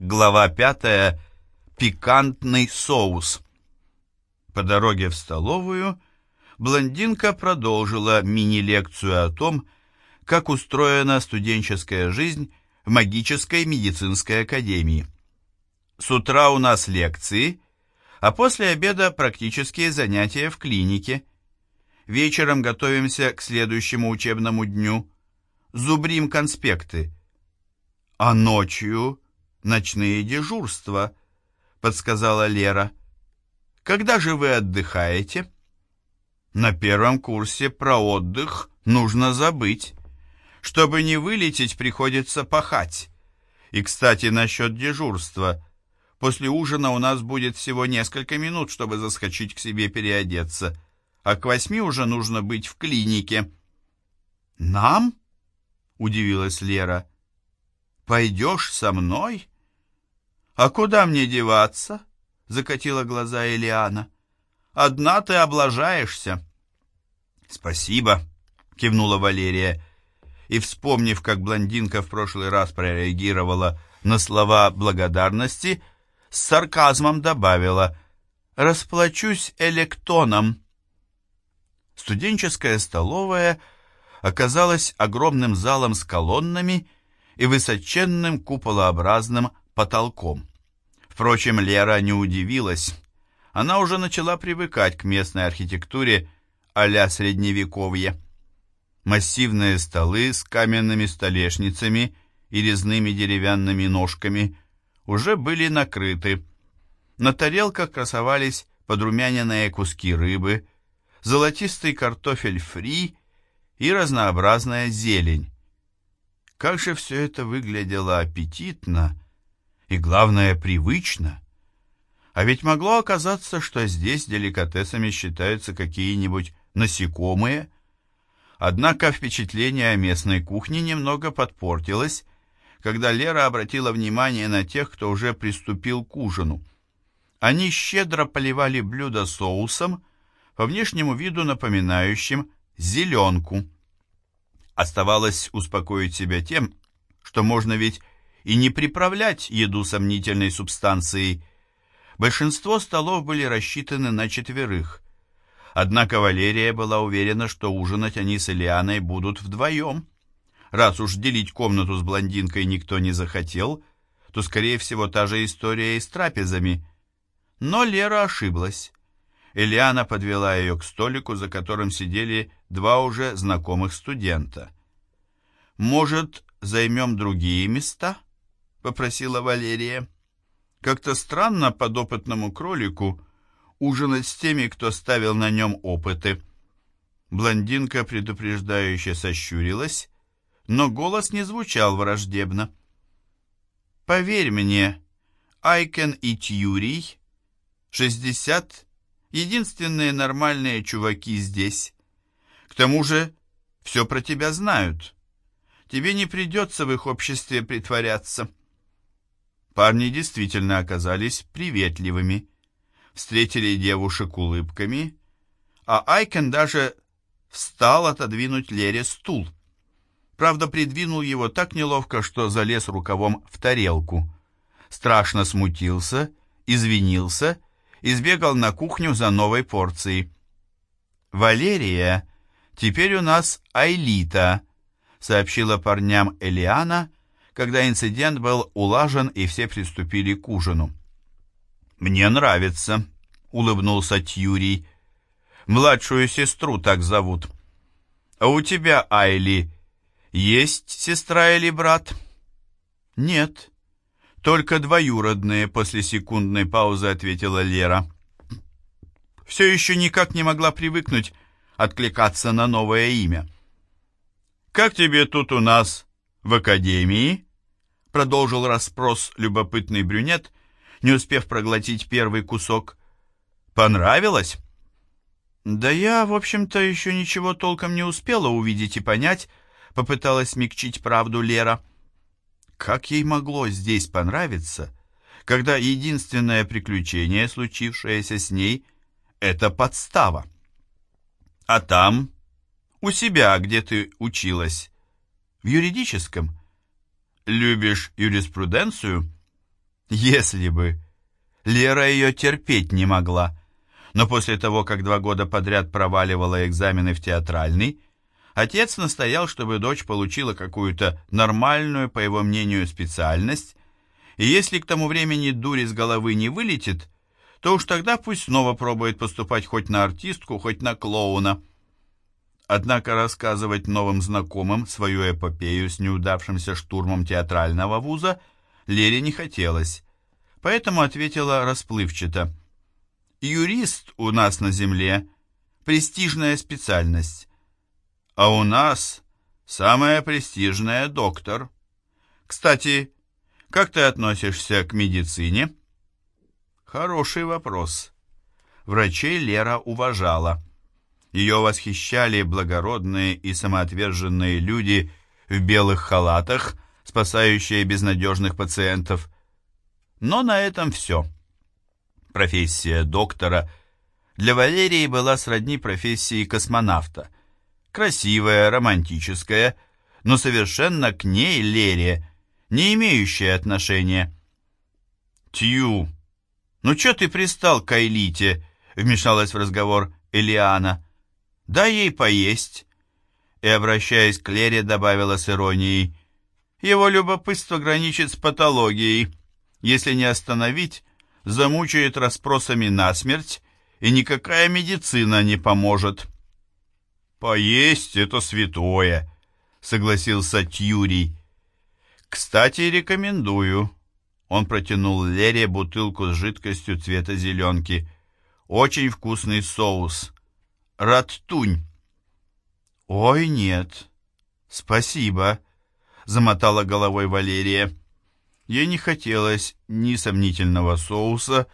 Глава пятая. Пикантный соус. По дороге в столовую блондинка продолжила мини-лекцию о том, как устроена студенческая жизнь в магической медицинской академии. С утра у нас лекции, а после обеда практические занятия в клинике. Вечером готовимся к следующему учебному дню. Зубрим конспекты. А ночью ночные дежурства», — подсказала Лера. «Когда же вы отдыхаете?» «На первом курсе про отдых нужно забыть. Чтобы не вылететь, приходится пахать. И, кстати, насчет дежурства. После ужина у нас будет всего несколько минут, чтобы заскочить к себе переодеться, а к восьми уже нужно быть в клинике». «Нам?» — удивилась Лера. «Пойдешь со мной?» «А куда мне деваться?» — закатила глаза Элиана. «Одна ты облажаешься». «Спасибо», — кивнула Валерия. И, вспомнив, как блондинка в прошлый раз прореагировала на слова благодарности, с сарказмом добавила «Расплачусь электоном». Студенческая столовая оказалась огромным залом с колоннами и высоченным куполообразным потолком. Впрочем, Лера не удивилась. Она уже начала привыкать к местной архитектуре а-ля Средневековье. Массивные столы с каменными столешницами и резными деревянными ножками уже были накрыты. На тарелках красовались подрумяненные куски рыбы, золотистый картофель фри и разнообразная зелень. Как же все это выглядело аппетитно и, главное, привычно. А ведь могло оказаться, что здесь деликатесами считаются какие-нибудь насекомые. Однако впечатление о местной кухне немного подпортилось, когда Лера обратила внимание на тех, кто уже приступил к ужину. Они щедро поливали блюдо соусом, по внешнему виду напоминающим зеленку. Оставалось успокоить себя тем, что можно ведь и не приправлять еду сомнительной субстанцией. Большинство столов были рассчитаны на четверых. Однако Валерия была уверена, что ужинать они с Элианой будут вдвоем. Раз уж делить комнату с блондинкой никто не захотел, то, скорее всего, та же история и с трапезами. Но Лера ошиблась. Элиана подвела ее к столику, за которым сидели два уже знакомых студента. «Может, займем другие места?» — попросила Валерия. Как-то странно подопытному кролику ужинать с теми, кто ставил на нем опыты. Блондинка предупреждающе сощурилась, но голос не звучал враждебно. «Поверь мне, Айкен и Тьюрий, шестьдесят, единственные нормальные чуваки здесь. К тому же все про тебя знают. Тебе не придется в их обществе притворяться». Парни действительно оказались приветливыми, встретили девушек улыбками, а Айкен даже встал отодвинуть Лере стул. Правда, придвинул его так неловко, что залез рукавом в тарелку. Страшно смутился, извинился и сбегал на кухню за новой порцией. «Валерия, теперь у нас Айлита», — сообщила парням Элиана, — когда инцидент был улажен и все приступили к ужину. «Мне нравится», — улыбнулся Тьюрий. «Младшую сестру так зовут. А у тебя, Айли, есть сестра или брат?» «Нет, только двоюродные», — после секундной паузы ответила Лера. Все еще никак не могла привыкнуть откликаться на новое имя. «Как тебе тут у нас в академии?» Продолжил расспрос любопытный брюнет, не успев проглотить первый кусок. «Понравилось?» «Да я, в общем-то, еще ничего толком не успела увидеть и понять», — попыталась смягчить правду Лера. Как ей могло здесь понравиться, когда единственное приключение, случившееся с ней, — это подстава? А там, у себя, где ты училась, в юридическом. Любишь юриспруденцию? Если бы. Лера ее терпеть не могла. Но после того, как два года подряд проваливала экзамены в театральный, отец настоял, чтобы дочь получила какую-то нормальную, по его мнению, специальность, и если к тому времени дурь из головы не вылетит, то уж тогда пусть снова пробует поступать хоть на артистку, хоть на клоуна. Однако рассказывать новым знакомым свою эпопею с неудавшимся штурмом театрального вуза Лере не хотелось, поэтому ответила расплывчато. «Юрист у нас на земле – престижная специальность, а у нас самая престижная – доктор. Кстати, как ты относишься к медицине?» Хороший вопрос. Врачей Лера уважала. Ее восхищали благородные и самоотверженные люди в белых халатах, спасающие безнадежных пациентов. Но на этом все. Профессия доктора для Валерии была сродни профессии космонавта. Красивая, романтическая, но совершенно к ней, Лере, не имеющая отношения. «Тью, ну чё ты пристал к Айлите?» — вмешалась в разговор Элиана. «Дай ей поесть». И, обращаясь к Лере, добавила с иронией. «Его любопытство граничит с патологией. Если не остановить, замучает расспросами насмерть, и никакая медицина не поможет». «Поесть — это святое», — согласился Тюрий. «Кстати, рекомендую». Он протянул Лере бутылку с жидкостью цвета зеленки. «Очень вкусный соус. Раттунь». «Ой, нет. Спасибо», — замотала головой Валерия. Ей не хотелось ни сомнительного соуса,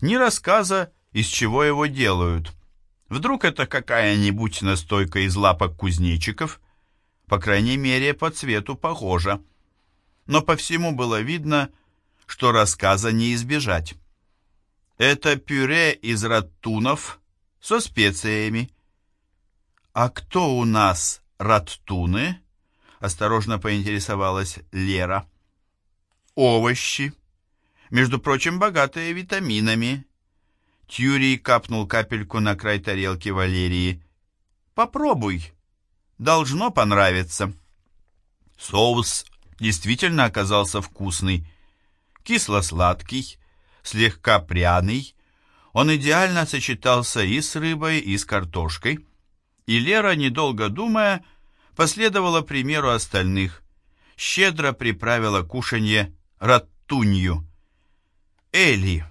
ни рассказа, из чего его делают. Вдруг это какая-нибудь настойка из лапок кузнечиков? По крайней мере, по цвету похожа. Но по всему было видно, что рассказа не избежать. Это пюре из раттунов со специями. «А кто у нас раттуны?» — осторожно поинтересовалась Лера. «Овощи. Между прочим, богатые витаминами». Тюрий капнул капельку на край тарелки Валерии. «Попробуй. Должно понравиться». Соус действительно оказался вкусный. Кисло-сладкий, слегка пряный. Он идеально сочетался и с рыбой, и с картошкой. И Лера, недолго думая, последовала примеру остальных. Щедро приправила кушанье раттунью. «Эли,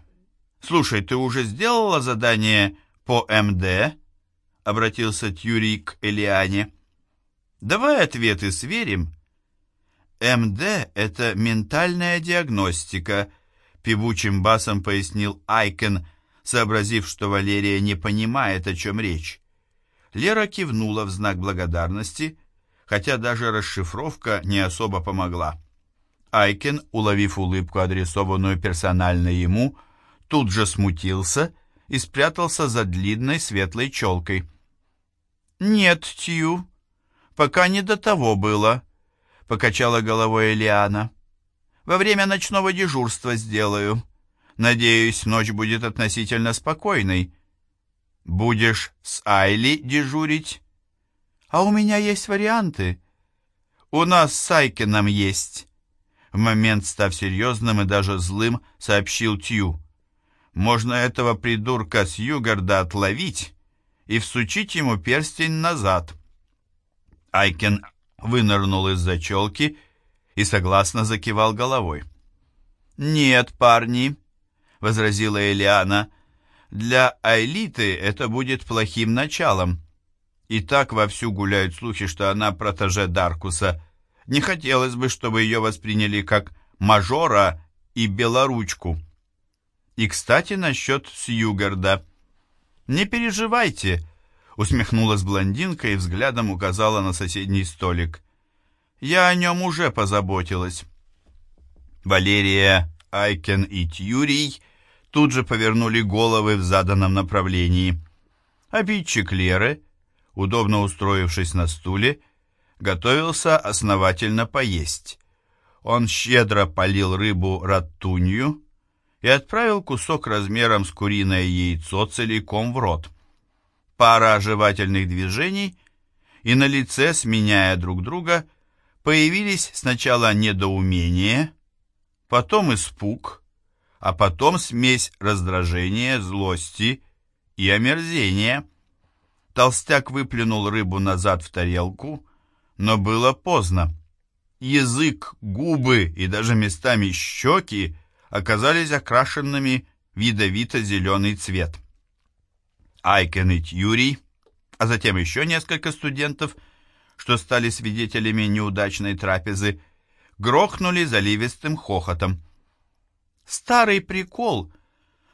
слушай, ты уже сделала задание по МД?» Обратился Тюрий к Элиане. «Давай ответы сверим». МД – это ментальная диагностика, певучим басом пояснил Айкен, сообразив, что Валерия не понимает, о чем речь. Лера кивнула в знак благодарности, хотя даже расшифровка не особо помогла. Айкен, уловив улыбку, адресованную персонально ему, тут же смутился и спрятался за длинной светлой челкой. «Нет, Тью, пока не до того было», — покачала головой Элиана. «Во время ночного дежурства сделаю. Надеюсь, ночь будет относительно спокойной». Будешь с Айли дежурить? А у меня есть варианты. У нас с Айкином есть. В момент, став серьезным и даже злым, сообщил Тью. Можно этого придурка с Югарда отловить и всучить ему перстень назад. Айкен вынырнул из-за челки и согласно закивал головой. «Нет, парни», — возразила Элиана, — для Айлиты это будет плохим началом. И так вовсю гуляют слухи, что она протеже Даркуса. Не хотелось бы, чтобы ее восприняли как мажора и белоручку. И, кстати, насчет Сьюгарда. «Не переживайте», — усмехнулась блондинка и взглядом указала на соседний столик. «Я о нем уже позаботилась». Валерия, Айкен и Тьюрий тут же повернули головы в заданном направлении. Обидчик Леры, удобно устроившись на стуле, готовился основательно поесть. Он щедро полил рыбу раттунью и отправил кусок размером с куриное яйцо целиком в рот. Пара жевательных движений, и на лице, сменяя друг друга, появились сначала недоумение, потом испуг, а потом смесь раздражения, злости и омерзения. Толстяк выплюнул рыбу назад в тарелку, но было поздно. Язык, губы и даже местами щеки оказались окрашенными в ядовито-зеленый цвет. Айкен и Тьюрий, а затем еще несколько студентов, что стали свидетелями неудачной трапезы, грохнули заливистым хохотом. «Старый прикол,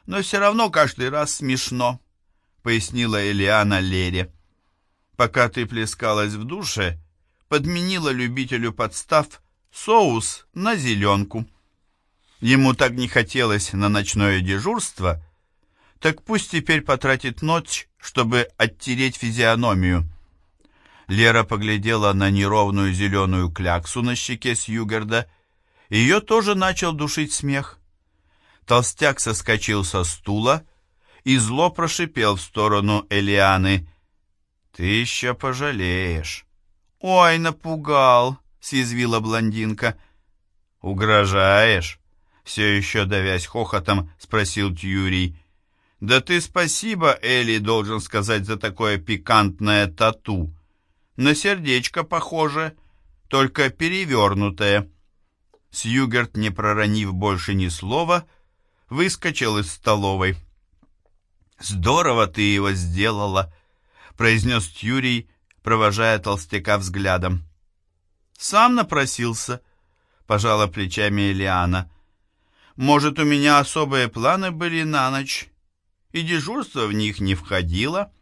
но все равно каждый раз смешно», — пояснила Элиана Лере. «Пока ты плескалась в душе, подменила любителю подстав соус на зеленку». Ему так не хотелось на ночное дежурство, так пусть теперь потратит ночь, чтобы оттереть физиономию. Лера поглядела на неровную зеленую кляксу на щеке Сьюгарда. Ее тоже начал душить смех. Толстяк соскочил со стула и зло прошипел в сторону Элианы. «Ты еще пожалеешь». «Ой, напугал!» — съязвила блондинка. «Угрожаешь?» Все еще давясь хохотом, спросил Тьюрий. «Да ты спасибо, Элли, должен сказать за такое пикантное тату. На сердечко похоже, только перевернутое». Сьюгерт, не проронив больше ни слова, выскочил из столовой. «Здорово ты его сделала», — произнес Тьюрий, провожая толстяка взглядом. «Сам напросился», — пожала плечами Элиана. Может, у меня особые планы были на ночь, и дежурство в них не входило?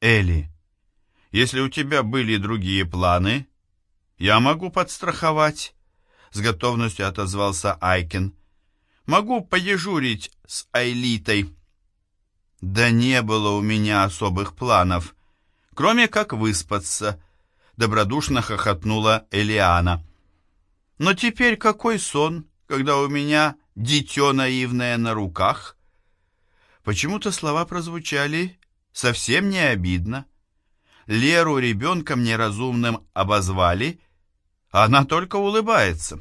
Элли, если у тебя были другие планы, я могу подстраховать, с готовностью отозвался Айкен. Могу подежурить с Айлитой. Да не было у меня особых планов, кроме как выспаться, добродушно хохотнула Элиана. Но теперь какой сон? Когда у меня дитё наивное на руках. Почему-то слова прозвучали совсем не обидно. Леру ребенком неразумным обозвали, а она только улыбается.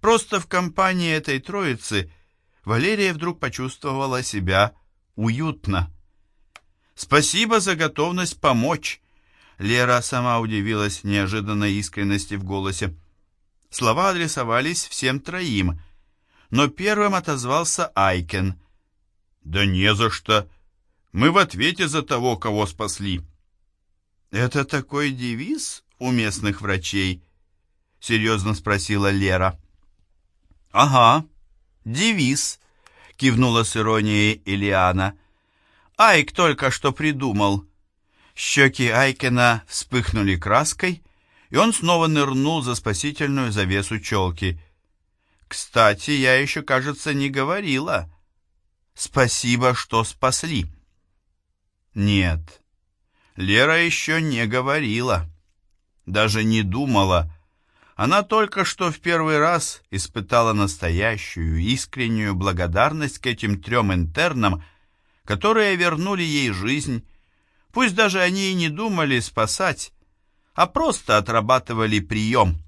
Просто в компании этой троицы Валерия вдруг почувствовала себя уютно. «Спасибо за готовность помочь!» Лера сама удивилась неожиданной искренности в голосе. Слова адресовались всем троим, но первым отозвался Айкен. «Да не за что. Мы в ответе за того, кого спасли». «Это такой девиз у местных врачей?» — серьезно спросила Лера. «Ага, девиз», — кивнула с иронией Илиана. «Айк только что придумал». Щеки Айкена вспыхнули краской, и он снова нырнул за спасительную завесу челки. «Кстати, я еще, кажется, не говорила. Спасибо, что спасли». «Нет, Лера еще не говорила, даже не думала. Она только что в первый раз испытала настоящую, искреннюю благодарность к этим трем интернам, которые вернули ей жизнь, пусть даже они и не думали спасать, а просто отрабатывали прием.